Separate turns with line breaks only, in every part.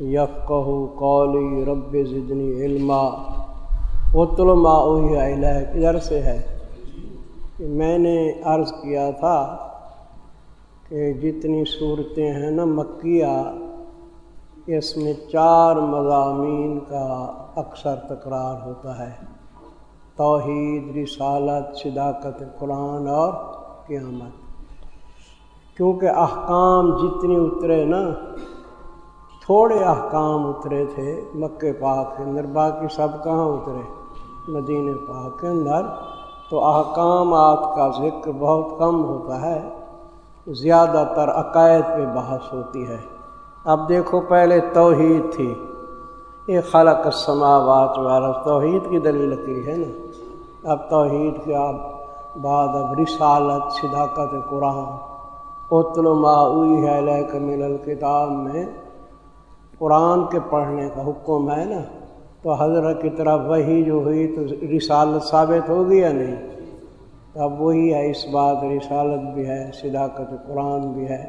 يفقهوا قولي رب زدني علما، اتل ما اوحي ادھر سے ہے؟ میں نے عرض کیا تھا کہ جتنی صورتیں ہیں نا مکیہ، اس میں چار مضامین کا اکثر تکرار ہوتا ہے۔ توحید، رسالت، صداقت قرآن اور قیامت۔ کیونکہ احکام جتنی اترے نا تھوڑے احکام اترے تھے مکے پاک کے اندر، باقی سب کہاں اترے؟ مدینہ پاک کے اندر۔ تو احکامات کا ذکر بہت کم ہوتا ہے، زیادہ تر عقائد پہ بحث ہوتی ہے۔ اب دیکھو، پہلے توحید تھی۔ یہ خلق السماوات والا توحید کی دلیل لکی ہے نا۔ اب توحید کے اب بعد، اب رسالت، صداقت قرآن۔ اتل اوئی ہے لہ من الکتاب میں قرآن کے پڑھنے کا حکم ہے نا، تو حضرت کی طرف وہی جو ہوئی تو رسالت ثابت ہوگی یا نہیں؟ اب وہی ہے، اس بات رسالت بھی ہے، صداقت قرآن بھی ہے۔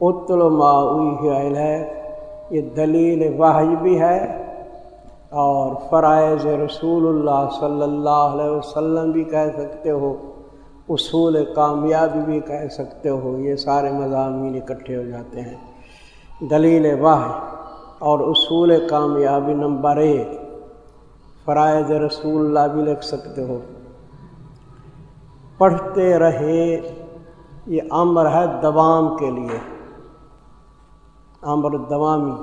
اتل ہوئی ہے یہ دلیل واحج بھی ہے اور فرائض رسول اللہ صلی اللہ علیہ وسلم بھی کہہ سکتے ہو، اصول کامیابی بھی کہہ سکتے ہو، یہ سارے مضامین اکٹھے ہو جاتے ہیں۔ دلیل واحد اور اصول کامیابی نمبر ایک، فرائض رسول اللہ بھی لکھ سکتے ہو۔ پڑھتے رہے، یہ امر ہے دوام کے لیے۔ امر دوامی،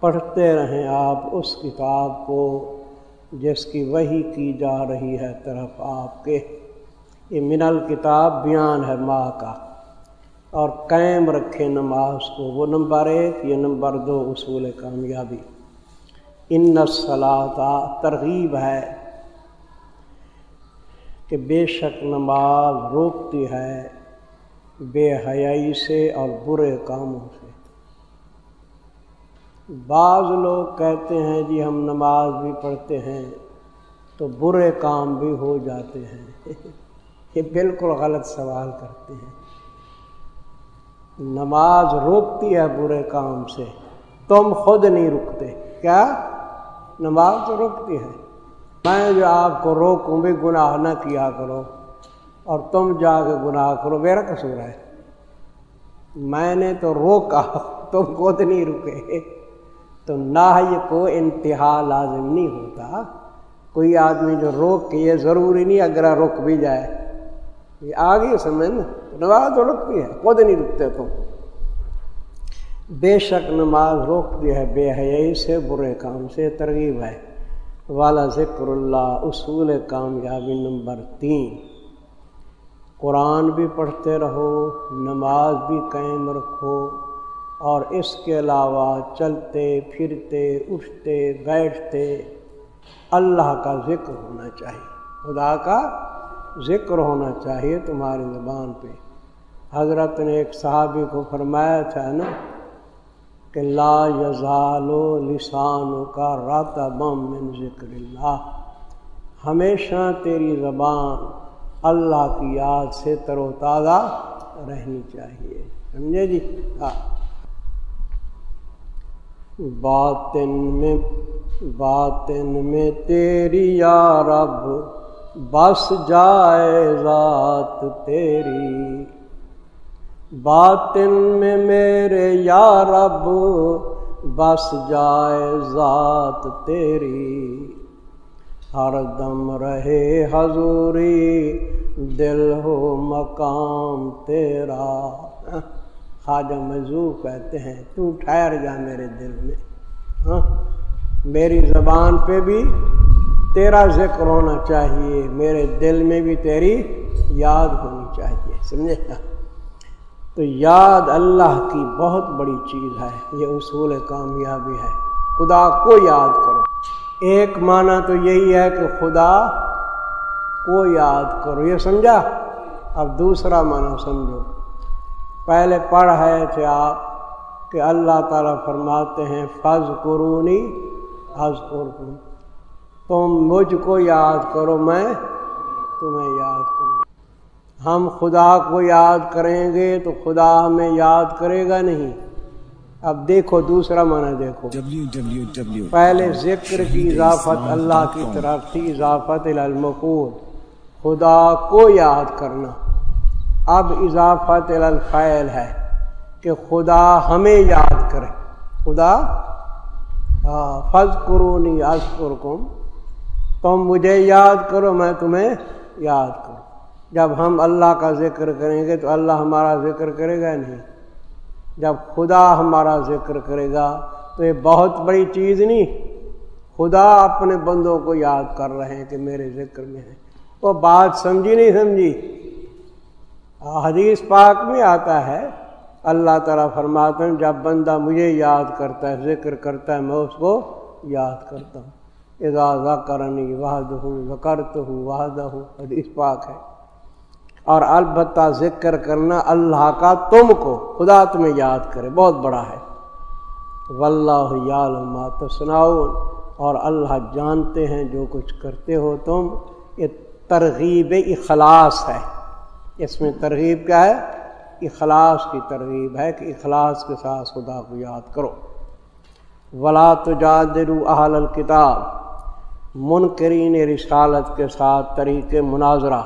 پڑھتے رہیں آپ اس کتاب کو جس کی وہی کی جا رہی ہے طرف آپ کے۔ یہ من الکتاب بیان ہے ماں کا۔ اور قائم رکھے نماز کو۔ وہ نمبر ایک، یہ نمبر دو، اصول کامیابی۔ ان صلاح ترغیب ہے کہ بے شک نماز روکتی ہے بے حیائی سے اور برے کاموں سے۔ بعض لوگ کہتے ہیں جی ہم نماز بھی پڑھتے ہیں تو برے کام بھی ہو جاتے ہیں۔ یہ بالکل غلط سوال کرتے ہیں۔ نماز روکتی ہے برے کام سے، تم خود نہیں رکتے۔ کیا؟ نماز تو روکتی ہے۔ میں جو آپ کو روکوں، بھی گناہ نہ کیا کرو اور تم جا کے گناہ کرو، میرا قصور ہے۔ میں نے تو روکا، تم خود نہیں رکے۔ تو نہ کو انتہا لازم نہیں ہوتا۔ کوئی آدمی جو روک کے یہ ضروری نہیں اگر رک بھی جائے۔ یہ آگے سمجھ نا، نماز تو رکتی ہے، خود نہیں رکتے تم بے شک نماز روکتی ہے، بے حیائی سے، برے کام سے ترغیب ہے۔ والا ذکر اللہ، اصول کامیابی نمبر تین۔ قرآن بھی پڑھتے رہو، نماز بھی قائم رکھو، اور اس کے علاوہ چلتے، پھرتے، اٹھتے، بیٹھتے، اللہ کا ذکر ہونا چاہیے۔ خدا کا ذکر ہونا چاہیے تمہاری زبان پہ۔ حضرت نے ایک صحابی کو فرمایا تھا نا کہ لا یزال و لسانوں کا رات بم من ذکر اللہ۔ ہمیشہ تیری زبان اللہ کی یاد سے تر و تازہ رہنی چاہیے۔ سمجھے جی؟ ہاں۔ باطن میں باطن میں تیری یا رب بس جائے ذات تیری۔ باطن میں میرے یا رب، بس جائے ذات تیری۔ ہر دم رہے حضوری، دل ہو مقام تیرا۔ خواجہ مزو کہتے ہیں، تو ٹھہر جا میرے دل میں۔ ہاں میری زبان پہ بھی تیرا ذکر ہونا چاہیے، میرے دل میں بھی تیری یاد ہونی چاہیے، سمجھے؟ تو یاد اللہ کی بہت بڑی چیز ہے، یہ اصول کامیابی ہے۔ خدا کو یاد کرو۔ ایک معنی تو یہی ہے کہ خدا کو یاد کرو۔ یہ سمجھا؟ اب دوسرا معنی سمجھو۔ پہلے پڑھ ہے تھے آپ کہ اللہ تعالیٰ فرماتے ہیں فض قرونی حض قرکن تم مجھ کو یاد کرو میں تمہیں یاد کروں ہم خدا کو یاد کریں گے تو خدا ہمیں یاد کرے گا نہیں۔ اب دیکھو دوسرا معنی دیکھو۔ پہلے ذکر کی اضافت اللہ کی طرف تھی اضافت المقور خدا کو یاد کرنا۔ اب اضافت الفیل ہے کہ خدا ہمیں یاد کرے۔ خدا فض قرونی کم تم مجھے یاد کرو، میں تمہیں یاد کروں۔ جب ہم اللہ کا ذکر کریں گے تو اللہ ہمارا ذکر کرے گا نہیں؟ جب خدا ہمارا ذکر کرے گا تو یہ بہت بڑی چیز نہیں۔ خدا اپنے بندوں کو یاد کر رہے ہیں کہ میرے ذکر میں ہے وہ بات سمجھی نہیں سمجھی؟ حدیث پاک میں آتا ہے، اللہ تعالیٰ فرماتے ہیں، جب بندہ مجھے یاد کرتا ہے، ذکر کرتا ہے، میں اس کو یاد کرتا ہوں۔ اعزازہ کرنی واحد ہوں وکرت ہوں واحد ہوں حدیث پاک ہے۔ اور البتہ ذکر کرنا اللہ کا تم کو، خدا تمہیں یاد کرے، بہت بڑا ہے۔ واللہ یعلم تسناؤن اور اللہ جانتے ہیں جو کچھ کرتے ہو تم۔ یہ ترغیب اخلاص ہے۔ اس میں ترغیب کیا ہے؟ اخلاص کی ترغیب ہے کہ اخلاص کے ساتھ خدا کو یاد کرو۔ ولا تجادرو اہل الکتاب منکرین رسالت کے ساتھ طریق مناظرہ۔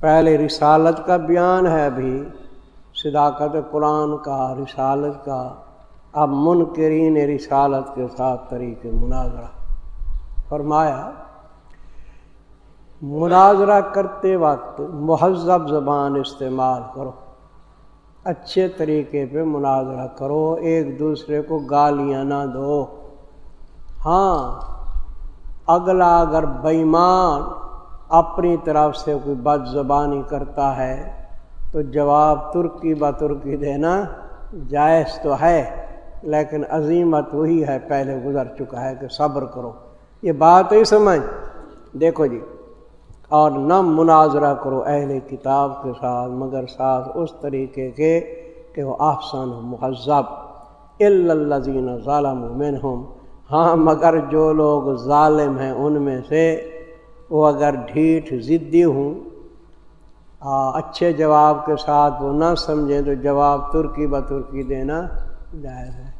پہلے رسالت کا بیان ہے ابھی صداقت قرآن کا، رسالت کا۔ اب منکرین رسالت کے ساتھ طریق مناظرہ۔ فرمایا، مناظرہ کرتے وقت مہذب زبان استعمال کرو۔ اچھے طریقے پہ مناظرہ کرو، ایک دوسرے کو گالیاں نہ دو۔ ہاں اگلا اگر بیمان اپنی طرف سے کوئی بد زبانی کرتا ہے، تو جواب ترکی ب ترکی دینا جائز تو ہے، لیکن عظیمت وہی ہے، پہلے گزر چکا ہے کہ صبر کرو۔ یہ بات ہی سمجھ۔ دیکھو جی اور نہ مناظرہ کرو اہل کتاب کے ساتھ، مگر ساتھ اس طریقے کے کہ وہ آفسان و مہذب۔ الزین ظالم منہم ہاں مگر جو لوگ ظالم ہیں ان میں سے وہ اگر ڈھیٹ ضدی ہوں اچھے جواب کے ساتھ وہ نہ سمجھیں تو جواب ترکی ب ترکی دینا جائز ہے۔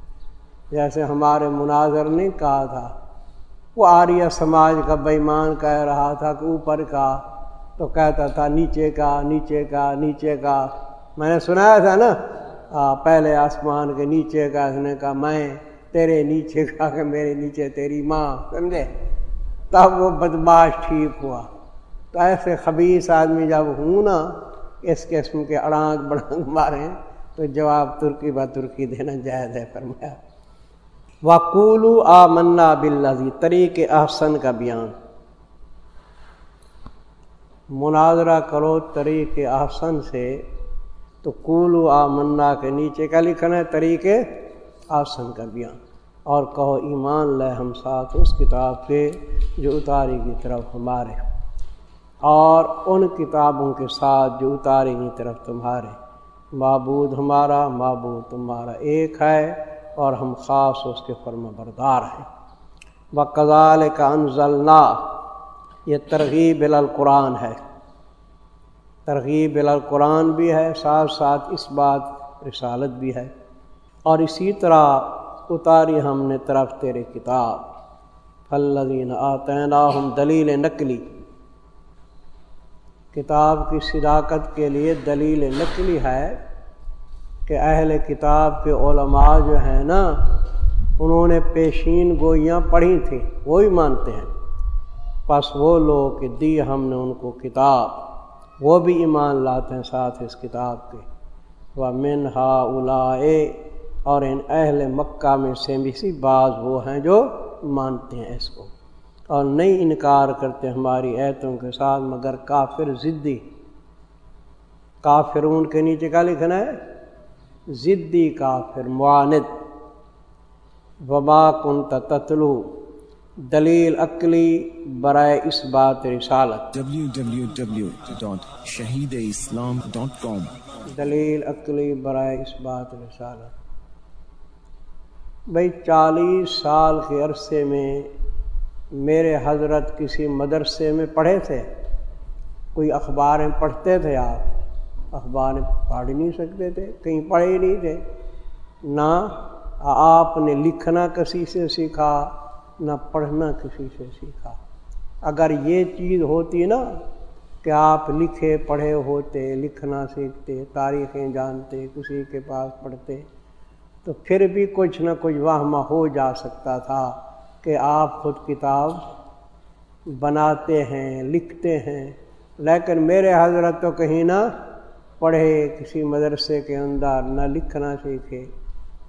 جیسے ہمارے مناظر نہیں کہا تھا، وہ آریہ سماج کا بےمان کہہ رہا تھا کہ اوپر کا، تو کہتا تھا نیچے کا نیچے کا نیچے کا۔ میں نے سنایا تھا نا پہلے آسمان کے نیچے کا، اس نے کہا میں تیرے نیچے کا کہ میرے نیچے تیری ماں، سمجھے؟ تب وہ بدماش ٹھیک ہوا۔ تو ایسے خبیص آدمی جب ہوں نا، اس قسم کے اڑانگ بڑانگ مارے، تو جواب ترکی با ترکی دینا جائز ہے، فرمایا۔ وقولو آ منا بلزی طریق احسن کا بیان۔ مناظرہ کرو طریق احسن سے، تو کولو آ منا کے نیچے کا لکھنا ہے؟ طریق احسن کا بیان اور کہو، ایمان لے ہم ساتھ اس کتاب کے جو اتاری کی طرف ہمارے۔ اور ان کتابوں کے ساتھ جو اتاری کی طرف تمہارے۔ معبود ہمارا، معبود تمہارا ایک ہے اور ہم خاص اس کے فرم بردار ہیں۔ وہ کزال کا انزلنا یہ ترغیب القرآن ہے۔ ترغیب القرآن بھی ہے، ساتھ ساتھ اس بات رسالت بھی ہے۔ اور اسی طرح اتاری ہم نے طرف تیرے کتاب۔ فلدین آتینا ہم دلیل نقلی۔ کتاب کی صداقت کے لیے دلیل نقلی ہے کہ اہل کتاب کے علماء جو ہیں نا، انہوں نے پیشین گوئیاں پڑھی تھیں وہی مانتے ہیں۔ بس وہ لوگ کہ دی ہم نے ان کو کتاب، وہ بھی ایمان لاتے ہیں ساتھ اس کتاب کے۔ وہ من ہا الا اور ان اہل مکہ میں سے بھی سی بعض وہ ہیں جو مانتے ہیں اس کو۔ اور نہیں انکار کرتے ہماری ایتوں کے ساتھ مگر کافر ضدی کافرون کے نیچے کا لکھنا ہے؟ ضدی کافر معاند۔ وبا کن تتلو۔ دلیل عقلی برائے اس بات رسالت۔
www.shahideislam.com
دلیل عقلی برائے اس بات رسالت۔ بھائی چالیس سال کے عرصے میں میرے حضرت کسی مدرسے میں پڑھے تھے۔ کوئی اخباریں پڑھتے تھے آپ؟ اخباریں پڑھ نہیں سکتے تھے، کہیں پڑھے ہی نہیں تھے۔ نہ آپ نے لکھنا کسی سے سیکھا، نہ پڑھنا کسی سے سیکھا۔ اگر یہ چیز ہوتی نا کہ آپ لکھے پڑھے ہوتے، لکھنا سیکھتے، تاریخیں جانتے، کسی کے پاس پڑھتے تو پھر بھی کچھ نہ کچھ واہمہ ہو جا سکتا تھا کہ آپ خود کتاب بناتے ہیں، لکھتے ہیں۔ لیکن میرے حضرت تو کہیں نہ پڑھے، کسی مدرسے کے اندر نہ لکھنا سیکھے،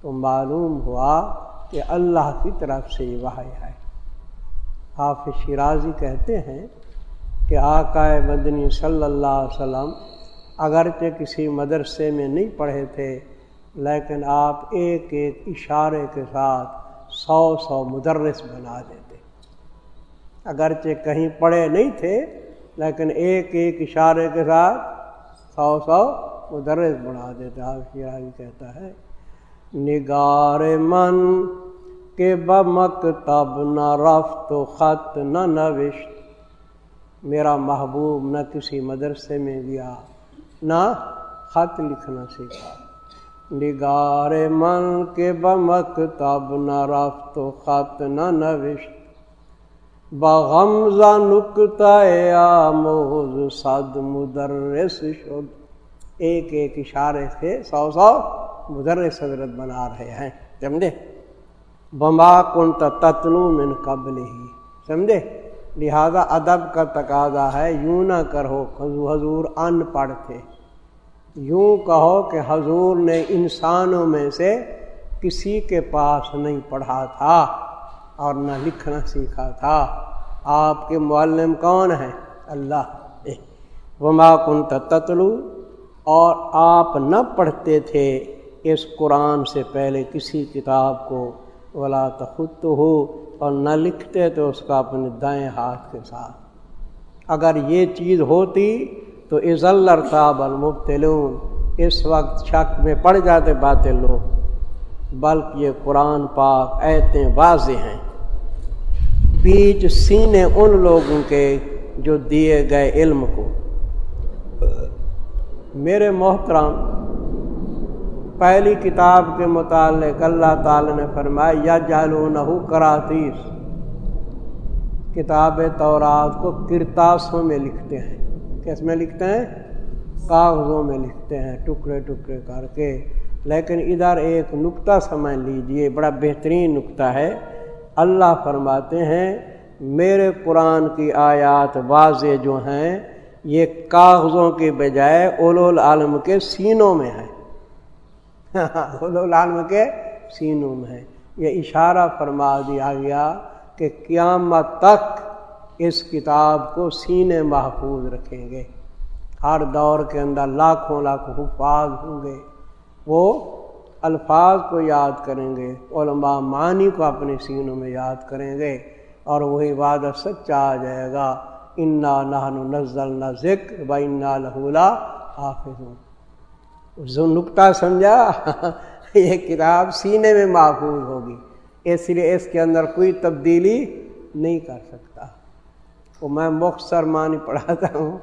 تو معلوم ہوا کہ اللہ کی طرف سے یہ وحی ہے۔ حافظ شیرازی کہتے ہیں کہ آقائے مدنی صلی اللہ علیہ وسلم اگرچہ کسی مدرسے میں نہیں پڑھے تھے لیکن آپ ایک ایک اشارے کے ساتھ سو سو مدرس بنا دیتے۔ اگرچہ کہیں پڑھے نہیں تھے، لیکن ایک ایک اشارے کے ساتھ سو سو مدرس بنا دیتے۔ آپ شیرازی کہتا ہے، نگار من کے بمک تب نہ رفت و خط نہ نوشت۔ میرا محبوب نہ کسی مدرسے میں گیا، نہ خط لکھنا سیکھا۔ نگار من کے بمک تب نہ رفت و خط نہ نوشت بغمزہ نکتا موز صد مدرس شد۔ ایک ایک اشارے سے سو سو مدر صدرت بنا رہے ہیں، سمجھے؟ بما کن تتلو من قبل ہی سمجھے؟ لہذا ادب کا تقاضا ہے، یوں نہ کرو، حضور ان پڑھ تھے۔ یوں کہو کہ حضور نے انسانوں میں سے کسی کے پاس نہیں پڑھا تھا اور نہ لکھنا سیکھا تھا۔ آپ کے معلم کون ہیں؟ اللہ۔ وما کن تتلو۔ اور آپ نہ پڑھتے تھے اس قرآن سے پہلے کسی کتاب کو۔ ولا تخت ہو اور نہ لکھتے تو اس کا اپنے دائیں ہاتھ کے ساتھ۔ اگر یہ چیز ہوتی تو عز الرتاب المبتلون، اس وقت شک میں پڑ جاتے باتیں لوگ، بلکہ یہ قرآن پاک ایتیں واضح ہیں۔ بیچ سینے ان لوگوں کے جو دیے گئے علم کو۔ میرے محترم، پہلی کتاب کے متعلق اللہ تعالی نے فرمایا یا جالو کراتیس کتاب تورات کو کرتاسوں میں لکھتے ہیں۔ کس میں لکھتے ہیں؟ کاغذوں میں لکھتے ہیں، ٹکڑے ٹکڑے کر کے۔ لیکن ادھر ایک نقطہ سمجھ لیجیے، بڑا بہترین نقطہ ہے۔ اللہ فرماتے ہیں، میرے قرآن کی آیات واضح جو ہیں، یہ کاغذوں کے بجائے اولو العالم کے سینوں میں ہیں۔ العالم کے سینوں میں یہ اشارہ فرما دیا گیا کہ قیامت تک اس کتاب کو سینے محفوظ رکھیں گے۔ ہر دور کے اندر لاکھوں لاکھوں حفاظ ہوں گے۔ وہ الفاظ کو یاد کریں گے، علماء معنی کو اپنے سینوں میں یاد کریں گے اور وہی وعدہ سچا آ جائے گا۔ انا نزل نہ ذکر و انا لہولا حافظ نقطہ سمجھا؟ یہ کتاب سینے میں محفوظ ہوگی، اس لیے اس کے اندر کوئی تبدیلی نہیں کر سکتا۔ وہ میں مختصر معنی پڑھاتا ہوں۔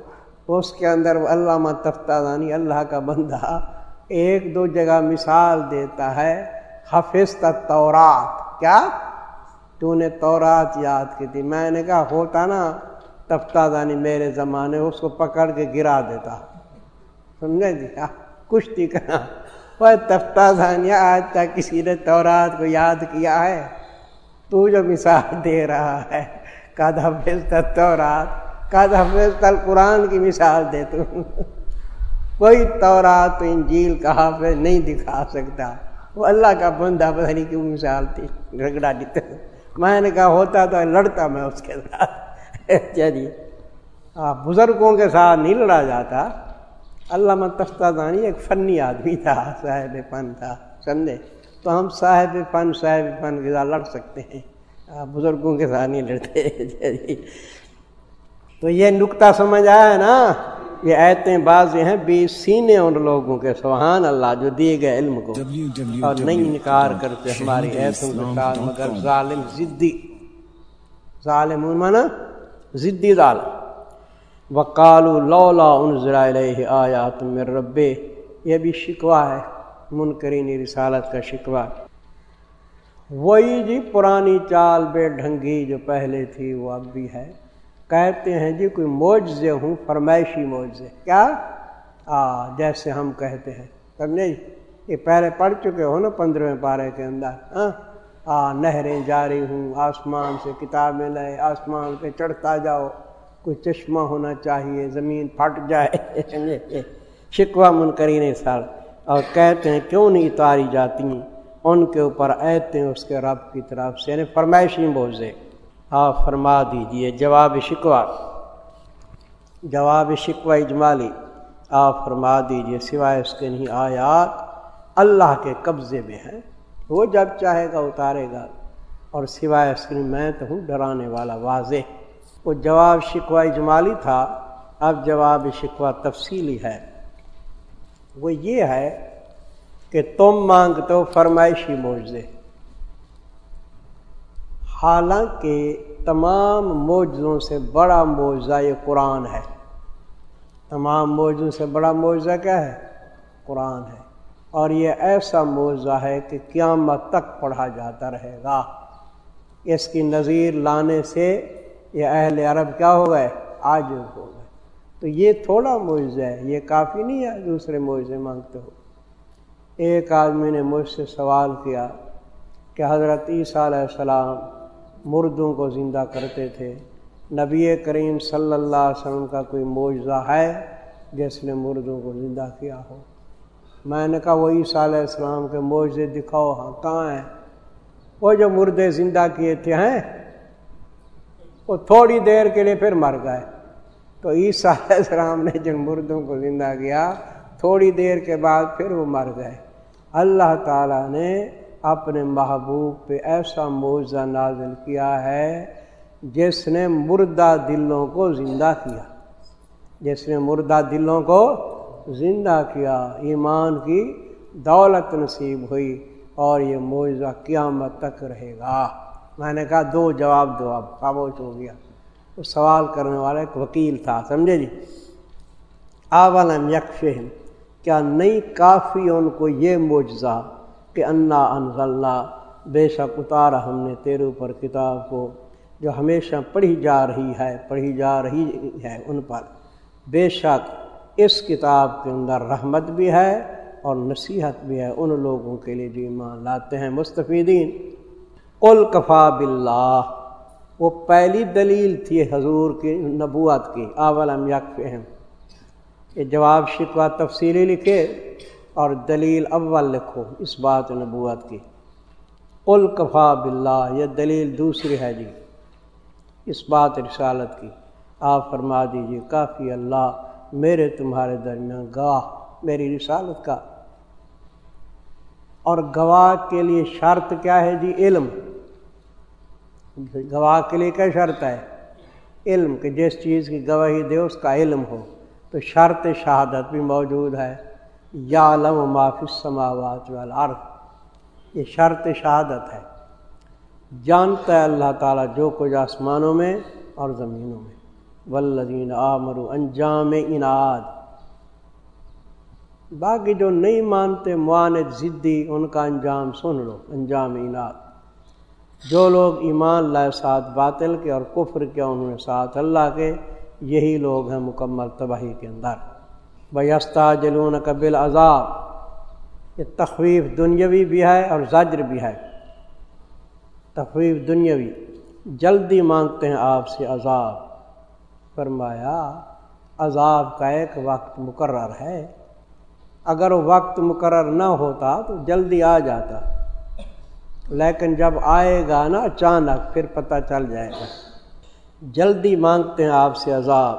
اس کے اندر وہ علامہ تفتہ دانی اللہ کا بندہ ایک دو جگہ مثال دیتا ہے۔ حفظ تورات کیا؟ تو نے تورات یاد کی تھی۔ میں نے کہا ہوتا نا تفتہ دانی میرے زمانے اس کو پکڑ کے گرا دیتا۔ سمجھے جی؟ ہاں، کشتی کرنا وہ تفتہ ثانیہ آج تک کسی نے تورات کو یاد کیا ہے؟ تو جو مثال دے رہا ہے۔ کد حفظ تورات کد حفظ تل قرآن کی مثال دے تو۔ کوئی تورات تو انجیل کا حافظ نہیں دکھا سکتا۔ وہ اللہ کا بندہ پتہ نہیں کیوں مثال تھی رگڑا دیتے میں نے کہا ہوتا تو لڑتا میں اس کے ساتھ۔ چلیے۔ بزرگوں کے ساتھ نہیں لڑا جاتا۔ علامہ تختہ دانی ایک فنی آدمی تھا، صاحب فن تھا، سمجھے؟ تو ہم صاحب فن صاحب فن کے ساتھ لڑ سکتے ہیں۔ بزرگوں کے ساتھ نہیں لڑتے۔ تو یہ نقطہ سمجھ آیا نا، یہ ایتیں باز ہیں بے سینے ان لوگوں کے، سبحان اللہ، جو دیے گئے علم کو۔ اور نہیں انکار کرتے ہماری ایتوں کے ساتھ، مگر ظالم ضدی ظالم مانا ضدی ظالم۔ وکال لولا ان ذرائع آیا تم ربے یہ بھی شکوہ ہے، منکرین رسالت کا شکوہ۔ وہی جی پرانی چال بے ڈھنگی جو پہلے تھی وہ اب بھی ہے۔ کہتے ہیں جی کوئی موجے ہوں، فرمائشی موجے کیا؟ آ، جیسے ہم کہتے ہیں۔ سمجھے یہ پہلے پڑھ چکے ہو نا پندرہویں پارے کے اندر۔ ہاں آ، نہریں جاری ہوں، آسمان سے کتابیں لائے، آسمان پہ چڑھتا جاؤ۔ کوئی چشمہ ہونا چاہیے، زمین پھٹ جائے۔ شکوہ منکرین سال اور کہتے ہیں کیوں نہیں اتاری جاتی؟ ان کے اوپر ایتے اس کے رب کی طرف سے یعنی فرمائشی بوزے۔ آپ فرما دیجیے، جواب شکوہ۔ جواب شکوہ اجمالی۔ آپ فرما دیجیے، سوائے اس کے نہیں، آیات اللہ کے قبضے میں ہیں۔ وہ جب چاہے گا اتارے گا، اور سوائے اس کے میں تو ہوں ڈرانے والا، واضح۔ وہ جواب شکوہ اجمالی تھا۔ اب جواب شکوہ تفصیلی ہے۔ وہ یہ ہے کہ تم مانگتے ہو فرمائشی معجزے۔ حالانکہ تمام معجزوں سے بڑا معجزہ یہ قرآن ہے۔ تمام معجزوں سے بڑا معجزہ کیا ہے؟ قرآن ہے۔ اور یہ ایسا معجزہ ہے کہ قیامت تک پڑھا جاتا رہے گا۔ اس کی نظیر لانے سے یہ اہل عرب کیا ہو گئے؟ آج ہو گئے۔ تو یہ تھوڑا معجزہ ہے، یہ کافی نہیں ہے دوسرے معجزے مانگتے ہو۔ ایک آدمی نے مجھ سے سوال کیا کہ حضرت عیسیٰ علیہ السلام مردوں کو زندہ کرتے تھے۔ نبی کریم صلی اللہ علیہ وسلم کا کوئی معجزہ ہے جس نے مردوں کو زندہ کیا ہو؟ میں نے کہا، وہ عیسیٰ علیہ السلام کے معجزے دکھاؤ ہاں کہاں ہیں؟ وہ جو مردے زندہ کیے تھے، ہیں؟ وہ تھوڑی دیر کے لیے پھر مر گئے۔ تو عیسیٰ علیہ السلام نے جن مردوں کو زندہ کیا، تھوڑی دیر کے بعد پھر وہ مر گئے۔ اللہ تعالیٰ نے اپنے محبوب پہ ایسا معاوضہ نازل کیا ہے جس نے مردہ دلوں کو زندہ کیا۔ جس نے مردہ دلوں کو زندہ کیا۔ ایمان کی دولت نصیب ہوئی اور یہ معاوضہ قیامت تک رہے گا۔ میں نے کہا دو جواب دو، اب خاموش ہو گیا۔ وہ سوال کرنے والا ایک وکیل تھا، سمجھے جی؟ آولم یکفہم۔ کیا نہیں کافی ان کو یہ معجزہ کہ انا انزلنا، بے شک اتارا ہم نے تیرے اوپر کتاب کو جو ہمیشہ پڑھی جا رہی ہے، پڑھی جا رہی ہے ان پر۔ بے شک اس کتاب کے اندر رحمت بھی ہے اور نصیحت بھی ہے ان لوگوں کے لیے جو ایمان لاتے ہیں۔ مستفیدین، قل کفا باللہ۔ وہ پہلی دلیل تھی حضور کی نبوت کی۔ اولم یکفہم۔ یہ جواب شکوہ تفصیلی لکھے اور دلیل اول لکھو اس بات نبوت کی۔ قل کفا باللہ، یہ دلیل دوسری ہے جی۔ اس بات رسالت کی۔ آپ فرما دیجیے کافی اللہ، میرے تمہارے درمیان گواہ، میری رسالت کا۔ اور گواہ کے لیے شرط کیا ہے جی؟ علم۔ گواہ کے لیے کیا شرط ہے؟ علم، کہ جس چیز کی گواہی دے، اس کا علم ہو۔ تو شرط شہادت بھی موجود ہے۔ یا علم و سماوات والارض۔ یہ شرط شہادت ہے۔ جانتا ہے اللہ تعالیٰ جو کچھ آسمانوں میں اور زمینوں میں۔ ولدین آمرو انجام انعد باقی جو نہیں مانتے معاند ضدی ان کا انجام سن لو۔ انجام انعد جو لوگ ایمان لائے ساتھ باطل کے اور کفر کیا انہوں نے ساتھ اللہ کے۔ یہی لوگ ہیں مکمل تباہی کے اندر۔ بیستا جلون قبل عذاب یہ تخویف دنیاوی بھی ہے اور زجر بھی ہے۔ تخویف دنیاوی۔ جلدی مانگتے ہیں آپ سے عذاب۔ فرمایا، عذاب کا ایک وقت مقرر ہے۔ اگر وقت مقرر نہ ہوتا تو جلدی آ جاتا۔ لیکن جب آئے گا نا، اچانک پھر پتہ چل جائے گا۔ جلدی مانگتے ہیں آپ سے عذاب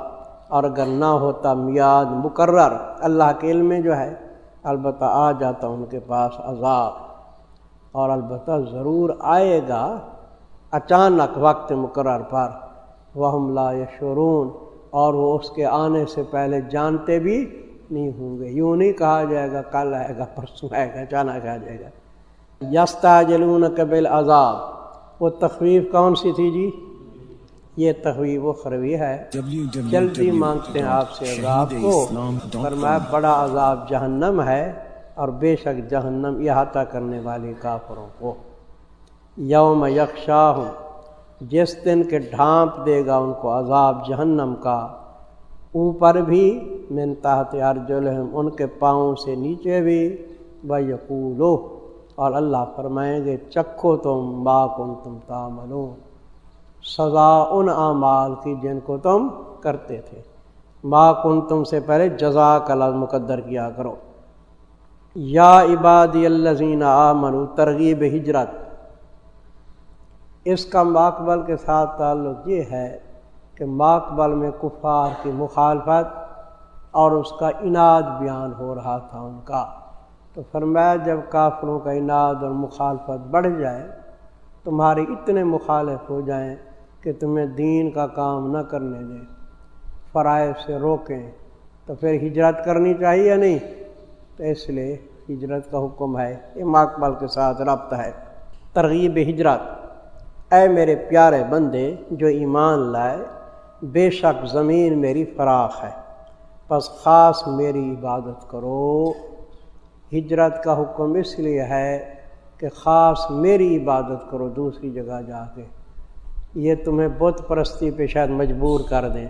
اور اگر نہ ہوتا میاد مقرر اللہ کے علم میں جو ہے، البتہ آ جاتا ان کے پاس عذاب اور البتہ ضرور آئے گا اچانک وقت مقرر پر۔ وہ لا یشورون اور وہ اس کے آنے سے پہلے جانتے بھی نہیں ہوں گے۔ یوں نہیں کہا جائے گا، کل آئے گا، پرسوں آئے گا اچانک آ جائے گا یستا جلون قبل عذاب وہ تخویف کون سی تھی جی؟ یہ تخویف و خروی ہے۔ جلدی مانگتے ہیں آپ سے عذاب کو۔ فرمایا بڑا عذاب جہنم ہے اور بے شک جہنم احاطہ کرنے والی کافروں کو۔ یوم یکشاہ جس دن کے ڈھانپ دے گا ان کو عذاب جہنم کا۔ اوپر بھی من تحت ارجلہم ان کے پاؤں سے نیچے بھی۔ یقولو اور اللہ فرمائیں گے چکھو تم با کن تم تاملو سزا ان اعمال کی جن کو تم کرتے تھے۔ ما کن تم سے پہلے جزا کا لفظ مقدر کیا کرو۔ یا عبادی الزین آ منو ترغیب ہجرت۔ اس کا ماقبل کے ساتھ تعلق یہ ہے کہ ماقبل میں کفار کی مخالفت اور اس کا اناد بیان ہو رہا تھا ان کا۔ تو فرمایا، جب کافروں کا اناد اور مخالفت بڑھ جائے، تمہارے اتنے مخالف ہو جائیں کہ تمہیں دین کا کام نہ کرنے دیں فرائض سے روکیں تو پھر ہجرت کرنی چاہیے نہیں؟ تو اس لیے ہجرت کا حکم ہے، یہ ماقبل کے ساتھ رابطہ ہے۔ ترغیب ہجرت۔ اے میرے پیارے بندے، جو ایمان لائے، بے شک زمین میری فراخ ہے۔ بس خاص میری عبادت کرو۔ ہجرت کا حکم اس لیے ہے کہ خاص میری عبادت کرو، دوسری جگہ جا کے۔ یہ تمہیں بت پرستی پہ شاید مجبور کر دیں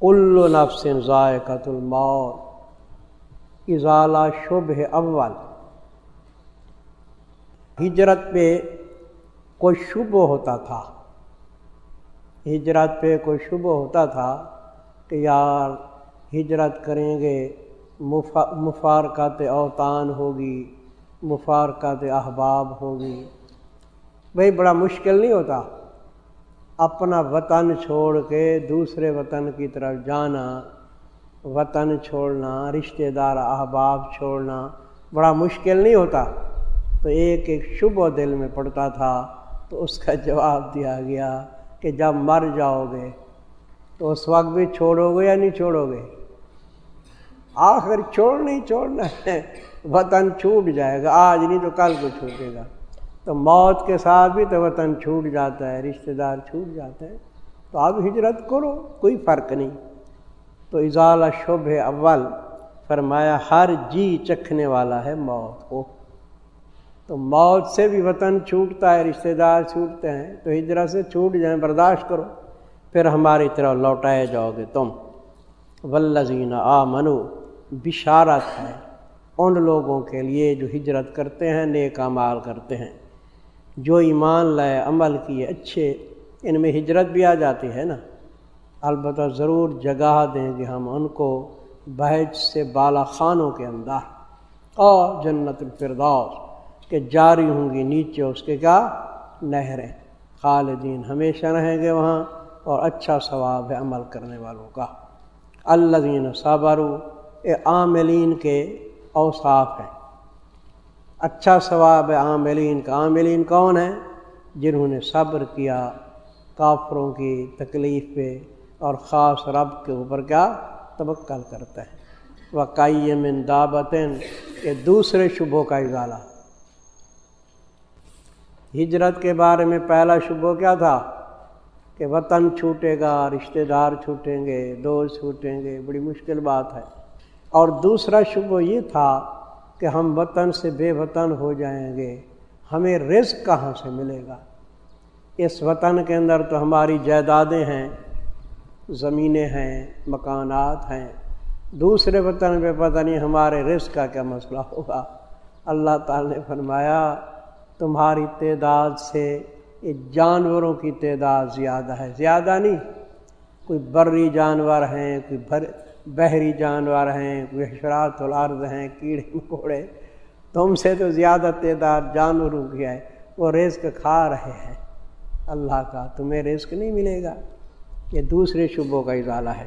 کل نفس ذائقۃ الموت۔ اضالہ شبھ اول۔ ہجرت پہ کوئی شبہ ہوتا تھا۔ ہجرت پہ کوئی شبہ ہوتا تھا کہ یار ہجرت کریں گے مفارکت اوتان ہوگی مفارکت احباب ہوگی۔ بھائی بڑا مشکل نہیں ہوتا؟ اپنا وطن چھوڑ کے دوسرے وطن کی طرف جانا، وطن چھوڑنا، رشتہ دار، احباب چھوڑنا بڑا مشکل نہیں ہوتا۔ تو ایک ایک شبہ دل میں پڑتا تھا، تو اس کا جواب دیا گیا کہ جب مر جاؤ گے، تو اس وقت بھی چھوڑو گے یا نہیں چھوڑو گے؟ آخر چھوڑ نہیں چھوڑنا ہے، وطن چھوٹ جائے گا۔ آج نہیں تو کل کو چھوٹے گا۔ تو موت کے ساتھ بھی تو وطن چھوٹ جاتا ہے، رشتہ دار چھوٹ جاتے ہیں۔ تو اب ہجرت کرو، کوئی فرق نہیں۔ تو اضالہ شبھ اول، فرمایا ہر جی چکھنے والا ہے موت کو۔ تو موت سے بھی وطن چھوٹتا ہے، رشتہ دار چھوٹتے ہیں۔ تو ہجرت سے چھوٹ جائیں، برداشت کرو۔ پھر ہماری طرح لوٹائے جاؤ گے تم۔ ولزین آ منو بشارت ہے۔ ان لوگوں کے لیے جو ہجرت کرتے ہیں، نیک مال کرتے ہیں۔ جو ایمان لائے، عمل کیے، اچھے، ان میں ہجرت بھی آ جاتی ہے نا۔ البتہ ضرور جگہ دیں گے ہم ان کو بحج سے بالا خانوں کے اندر۔ اور جنت الفردوس، کہ جاری ہوں گی نیچے اس کے کیا؟ نہریں۔ خالدین ہمیشہ رہیں گے وہاں اور اچھا ثواب ہے عمل کرنے والوں کا۔ اللہ دین صابرو اے عاملین کے اوصاف ہیں۔ اچھا ثواب ہے، عاملین کا۔ عاملین کون ہیں؟ جنہوں نے صبر کیا کافروں کی تکلیف پہ اور خاص رب کے اوپر کیا تبکل کرتے ہیں۔ وہ من دعوتیں کہ دوسرے شبوں کا اضالہ ہجرت کے بارے میں پہلا شبہ کیا تھا؟ کہ وطن چھوٹے گا، رشتہ دار چھوٹیں گے، دوست چھوٹیں گے، بڑی مشکل بات ہے۔ اور دوسرا شبہ یہ تھا کہ ہم وطن سے بے وطن ہو جائیں گے۔ ہمیں رزق کہاں سے ملے گا؟ اس وطن کے اندر تو ہماری جائیدادیں ہیں، زمینیں ہیں، مکانات ہیں۔ دوسرے وطن پہ پتہ نہیں ہمارے رزق کا کیا مسئلہ ہوگا۔ اللہ تعالی نے فرمایا، تمہاری تعداد سے جانوروں کی تعداد زیادہ ہے۔ زیادہ نہیں، کوئی بری جانور ہیں، کوئی بھر بحری جانور ہیں حشرات الارض ہیں، کیڑے مکوڑے۔ تم سے تو زیادہ تعداد جانوروں کی ہے، وہ رزق کھا رہے ہیں۔ اللہ کا تمہیں رزق نہیں ملے گا۔ یہ دوسرے شبوں کا اضالہ ہے۔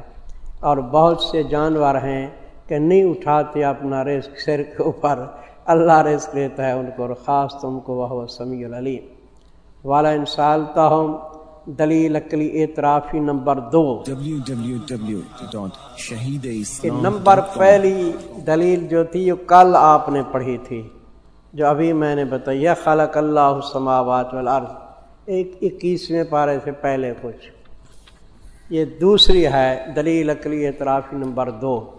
اور بہت سے جانور ہیں کہ نہیں اٹھاتے اپنا رزق سر کے اوپر۔ اللہ رزق لیتا ہے ان کو اور خاص تم کو وہ سمیع العلیم۔ والا انسالتا ہوں دلیل اکلی اعترافی نمبر دو۔ نمبر پہلی دلیل جو تھی وہ کل آپ نے پڑھی تھی، جو ابھی میں نے بتایا خلق اللہ السماوات والارض۔ ایک اکیسویں پارے سے پہلے کچھ۔ یہ دوسری ہے دلیل اکلی اعترافی نمبر دو۔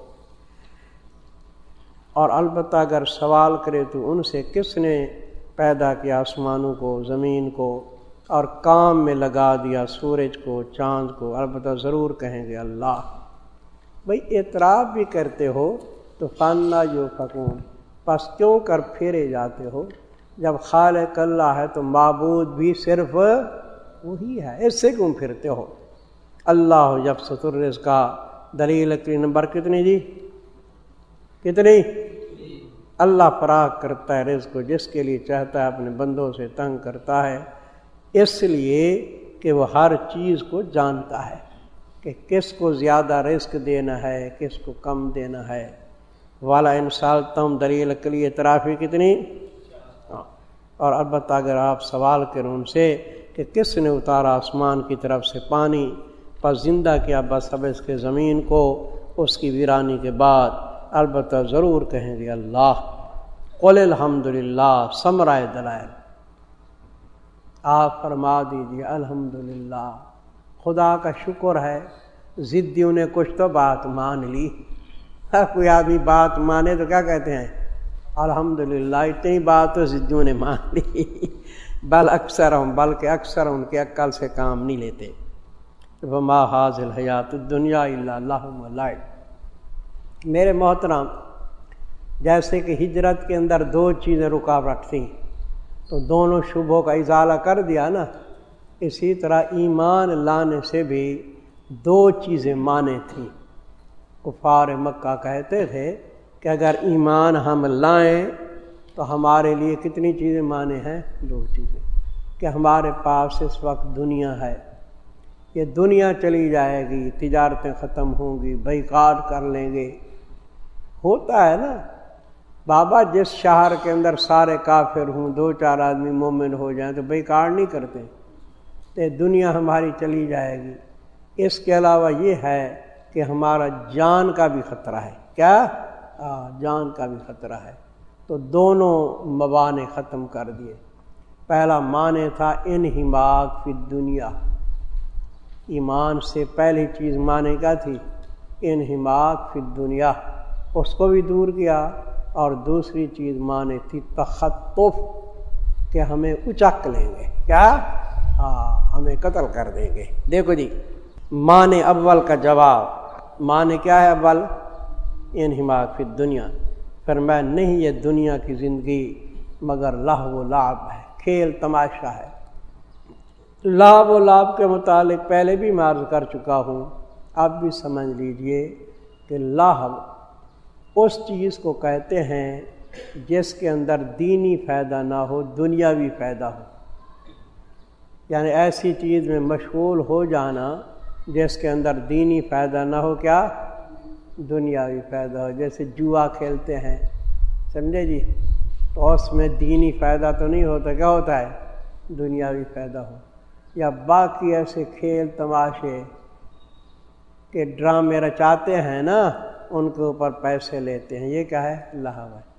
اور البتہ اگر سوال کرے تو ان سے کس نے پیدا کیا آسمانوں کو، زمین کو؟ اور کام میں لگا دیا سورج کو، چاند کو۔ البتہ ضرور کہیں گے اللہ بھائی اعتراف بھی کرتے ہو تو فانا جو فکون۔ پس کیوں کر پھیرے جاتے ہو؟ جب خالق اللہ ہے تو معبود بھی صرف وہی ہے، اس سے کیوں پھرتے ہو؟ اللہ جب سترس کا دلیل کی نمبر کتنی جی؟ کتنی؟ اللہ فراغ کرتا ہے رزق کو، جس کے لیے چاہتا ہے اپنے بندوں سے تنگ کرتا ہے۔ اس لیے کہ وہ ہر چیز کو جانتا ہے کہ کس کو زیادہ رزق دینا ہے، کس کو کم دینا ہے۔ والا انسال تم دلیل کلی اطرافی کتنی؟ ہاں۔ اور البتہ اگر آپ سوال کریں ان سے کہ کس نے اتارا آسمان کی طرف سے پانی پر زندہ کیا بس اب اس کے زمین کو، اس کی ویرانی کے بعد؟ البتہ ضرور کہیں گے اللہ، قل الحمد للہ ثمرائے دلائل۔ آپ فرما دیجیے الحمد للہ خدا کا شکر ہے ضدیوں نے کچھ تو بات مان لی۔ کوئی آدمی بات مانے تو کیا کہتے ہیں؟ الحمد للہ اتنی بات تو ضدیوں نے مان لی۔ بل اکثر ہوں بلکہ اکثر ان کے عقل سے کام نہیں لیتے۔ وما حاضل حیات دنیا اللہ میرے محترم، جیسے کہ ہجرت کے اندر دو چیزیں رکاوٹ تھیں تو دونوں شبوں کا اضالہ کر دیا نا۔ اسی طرح ایمان لانے سے بھی دو چیزیں مانے تھیں۔ کفار مکہ کہتے تھے کہ اگر ایمان ہم لائیں تو ہمارے لیے کتنی چیزیں مانے ہیں؟ دو چیزیں۔ کہ ہمارے پاس اس وقت دنیا ہے۔ یہ دنیا چلی جائے گی، تجارتیں ختم ہوں گی بیکار کر لیں گے۔ ہوتا ہے نا۔ بابا، جس شہر کے اندر سارے کافر ہوں، دو چار آدمی مومن ہو جائیں تو بیکار نہیں کرتے۔ تو دنیا ہماری چلی جائے گی۔ اس کے علاوہ یہ ہے کہ ہمارا جان کا بھی خطرہ ہے۔ کیا؟ جان کا بھی خطرہ ہے۔ تو دونوں موانے ختم کر دیے۔ پہلا معنی تھا ان فی دنیا ایمان سے پہلی چیز معنی کیا تھی ان فی دنیا اس کو بھی دور کیا۔ اور دوسری چیز مانے تھی تخطف کہ ہمیں اچک لیں گے۔ کیا؟ ہاں ہمیں قتل کر دیں گے۔ دیکھو جی مانے اول کا جواب مانے کیا ہے اول؟ ان حماق دنیا پھر میں نہیں، یہ دنیا کی زندگی مگر لاہ و لاب ہے، کھیل تماشا ہے۔ لاب و لاب کے متعلق پہلے بھی میں عرض کر چکا ہوں، اب بھی سمجھ لیجیے کہ لاہ اس چیز کو کہتے ہیں جس کے اندر دینی فائدہ نہ ہو، دنیاوی فائدہ ہو۔ یعنی ایسی چیز میں مشغول ہو جانا جس کے اندر دینی فائدہ نہ ہو، کیا؟ دنیاوی فائدہ ہو۔ جیسے جوا کھیلتے ہیں، سمجھے جی؟ تو اس میں دینی فائدہ تو نہیں ہوتا، کیا ہوتا ہے؟ دنیاوی فائدہ ہو۔ یا باقی ایسے کھیل تماشے کے ڈرامے رچاتے ہیں نا ان کے اوپر پیسے لیتے ہیں۔ یہ کیا ہے؟ لہو ہے۔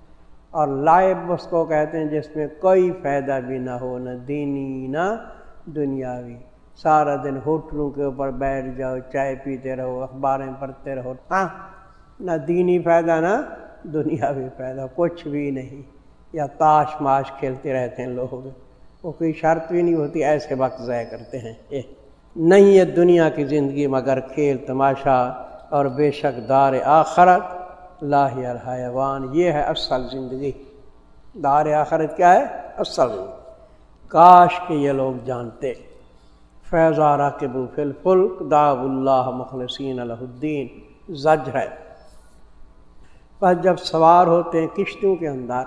اور لائب اس کو کہتے ہیں جس میں کوئی فائدہ بھی نہ ہو، نہ دینی، نہ دنیاوی۔ سارا دن ہوٹلوں کے اوپر بیٹھ جاؤ، چائے پیتے رہو، اخباریں پڑھتے رہو۔ ہاں نہ دینی فائدہ، نہ دنیاوی فائدہ، کچھ بھی نہیں۔ یا تاش ماش کھیلتے رہتے ہیں لوگ۔ وہ کوئی شرط بھی نہیں ہوتی، ایسے وقت ضائع کرتے ہیں۔ نہیں یہ دنیا کی زندگی، مگر کھیل تماشا۔ اور بے شک دار آخرت لاہ الحیوان، یہ ہے اصل زندگی۔ دار آخرت کیا ہے؟ اصل کاش کے یہ لوگ جانتے۔ فیضارہ کے بو فل فلک داب اللہ مخلصین الدین۔ زج ہے۔ بس جب سوار ہوتے ہیں کشتوں کے اندر،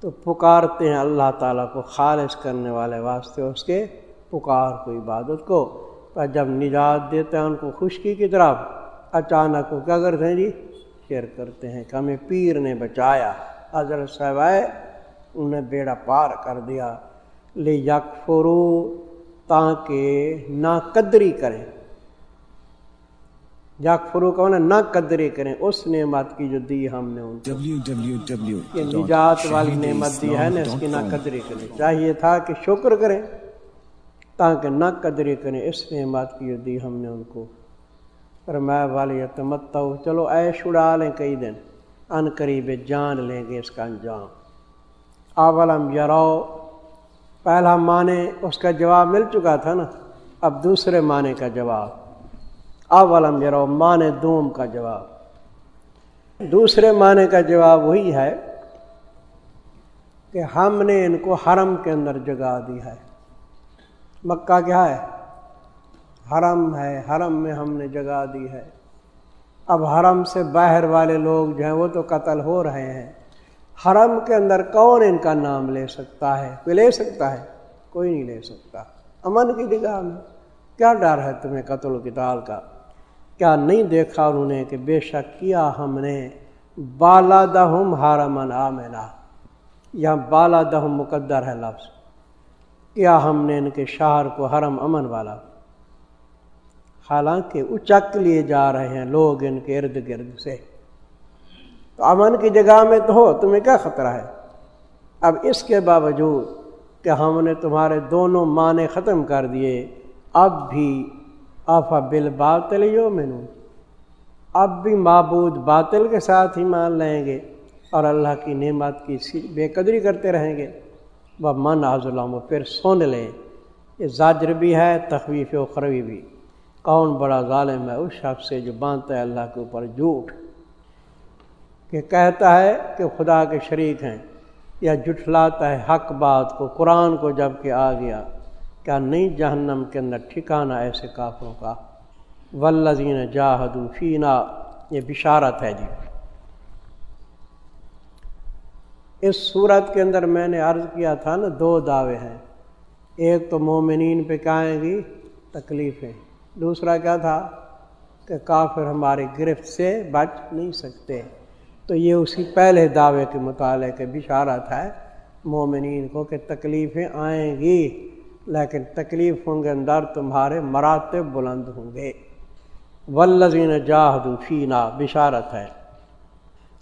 تو پکارتے ہیں اللہ تعالیٰ کو خالص کرنے والے واسطے اس کے پکار کو، عبادت کو۔ پر جب نجات دیتے ہیں ان کو خشکی کی طرف اچانک کیا کرتے ہیں جی شیر کرتے ہیں کہ ہمیں پیر نے بچایا حضرت صاحب آئے انہیں بیڑا پار کر دیا۔ لے یک فرو تاکہ نہ قدری کریں۔ یک فرو کا نہ قدری کریں۔ اس نعمت کی جو دی ہم نے ان کو۔ نجات والی نعمت دی ہے نا اس کی نہ قدری کریں۔ چاہیے تھا کہ شکر کریں تاکہ نہ قدری کریں۔ اس نعمت کی جو دی ہم نے ان کو۔ فرمایا، والی تمتا چلو اے چھڑا لیں کئی دن، ان قریب جان لیں گے اس کا انجام۔ اولم یراؤ پہلا معنی اس کا جواب مل چکا تھا نا، اب دوسرے معنی کا جواب۔ اولم یراؤ معنی دوم کا جواب۔ دوسرے معنی کا جواب وہی ہے کہ ہم نے ان کو حرم کے اندر جگا دی ہے۔ مکہ کیا ہے؟ حرم ہے، حرم میں ہم نے جگا دی ہے۔ اب حرم سے باہر والے لوگ جو ہیں وہ تو قتل ہو رہے ہیں۔ حرم کے اندر کون ان کا نام لے سکتا ہے؟ کوئی لے سکتا ہے؟ کوئی نہیں لے سکتا۔ امن کی نگاہ میں۔ کیا ڈر ہے تمہیں قتل و کتال کا؟ کیا نہیں دیکھا انہوں نے کہ بے شک کیا ہم نے؟ بالا دہم ہارمن آمنا یا بالا دہم مقدر ہے لفظ۔ کیا ہم نے ان کے شہر کو حرم امن والا حالانکہ اچک لیے جا رہے ہیں لوگ ان کے ارد گرد سے۔ تو امن کی جگہ میں تو ہو، تمہیں کیا خطرہ ہے؟ اب اس کے باوجود کہ ہم نے تمہارے دونوں معنی ختم کر دیے، اب بھی آفا بل باطل یو مینو اب بھی معبود باطل کے ساتھ ہی مان لیں گے اور اللہ کی نعمت کی بے قدری کرتے رہیں گے۔ وہ من آزلام پھر سن لیں یہ زاجر بھی ہے، تخویف و خروی بھی۔ کون بڑا ظالم ہے اس شخص سے جو باندھتا ہے اللہ کے اوپر جھوٹ، کہ کہتا ہے کہ خدا کے شریک ہیں یا جٹھلاتا ہے حق بات کو، قرآن کو جبکہ آ گیا، کیا نہیں جہنم کے اندر ٹھکانا ایسے کافروں کا؟ ولزین جاہدو فینا، یہ بشارت ہے جی۔ اس صورت کے اندر میں نے عرض کیا تھا نا، دو دعوے ہیں۔ ایک تو مومنین پہ کہیں گی؟ تکلیفیں۔ دوسرا کیا تھا کہ کافر ہماری گرفت سے بچ نہیں سکتے۔ تو یہ اسی پہلے دعوے کے مطالعے کے بشارت ہے مومنین کو کہ تکلیفیں آئیں گی، لیکن تکلیف ہوں گے اندر تمہارے مراتب بلند ہوں گے۔ ولزین جاہد فینا بشارت ہے۔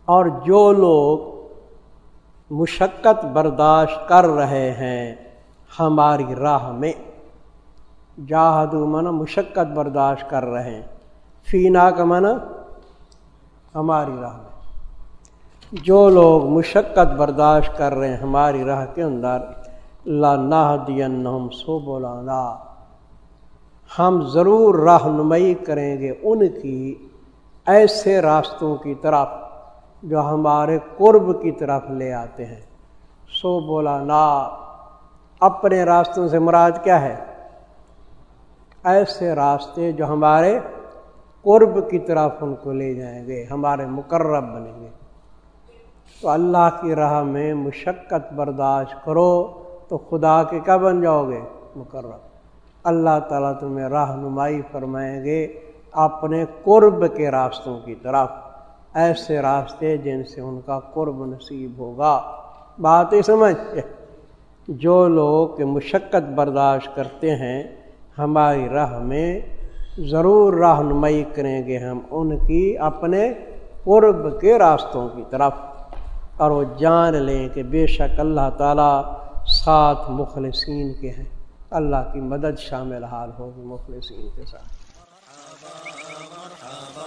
اور جو لوگ مشقت برداشت کر رہے ہیں ہماری راہ میں جاہد من مشقت برداشت کر رہے ہیں۔ فینا کا من ہماری راہ میں۔ جو لوگ مشقت برداشت کر رہے ہیں ہماری راہ کے اندر لا سو بولانا ہم ضرور رہنمائی کریں گے ان کی ایسے راستوں کی طرف جو ہمارے قرب کی طرف لے آتے ہیں۔ سو بولانا اپنے راستوں سے مراد کیا ہے؟ ایسے راستے جو ہمارے قرب کی طرف ان کو لے جائیں گے، ہمارے مقرب بنیں گے۔ تو اللہ کی راہ میں مشقت برداشت کرو تو خدا کے کیا بن جاؤ گے؟ مقرر اللہ تعالیٰ تمہیں رہنمائی فرمائیں گے اپنے قرب کے راستوں کی طرف۔ ایسے راستے جن سے ان کا قرب نصیب ہوگا۔ بات ہی سمجھ۔ جو لوگ مشقت برداشت کرتے ہیں ہماری راہ میں ضرور رہنمائی کریں گے ہم ان کی اپنے قرب کے راستوں کی طرف اور وہ جان لیں کہ بے شک اللہ تعالیٰ ساتھ مخلصین کے ہیں۔ اللہ کی مدد شامل حال ہوگی مخلصین کے ساتھ۔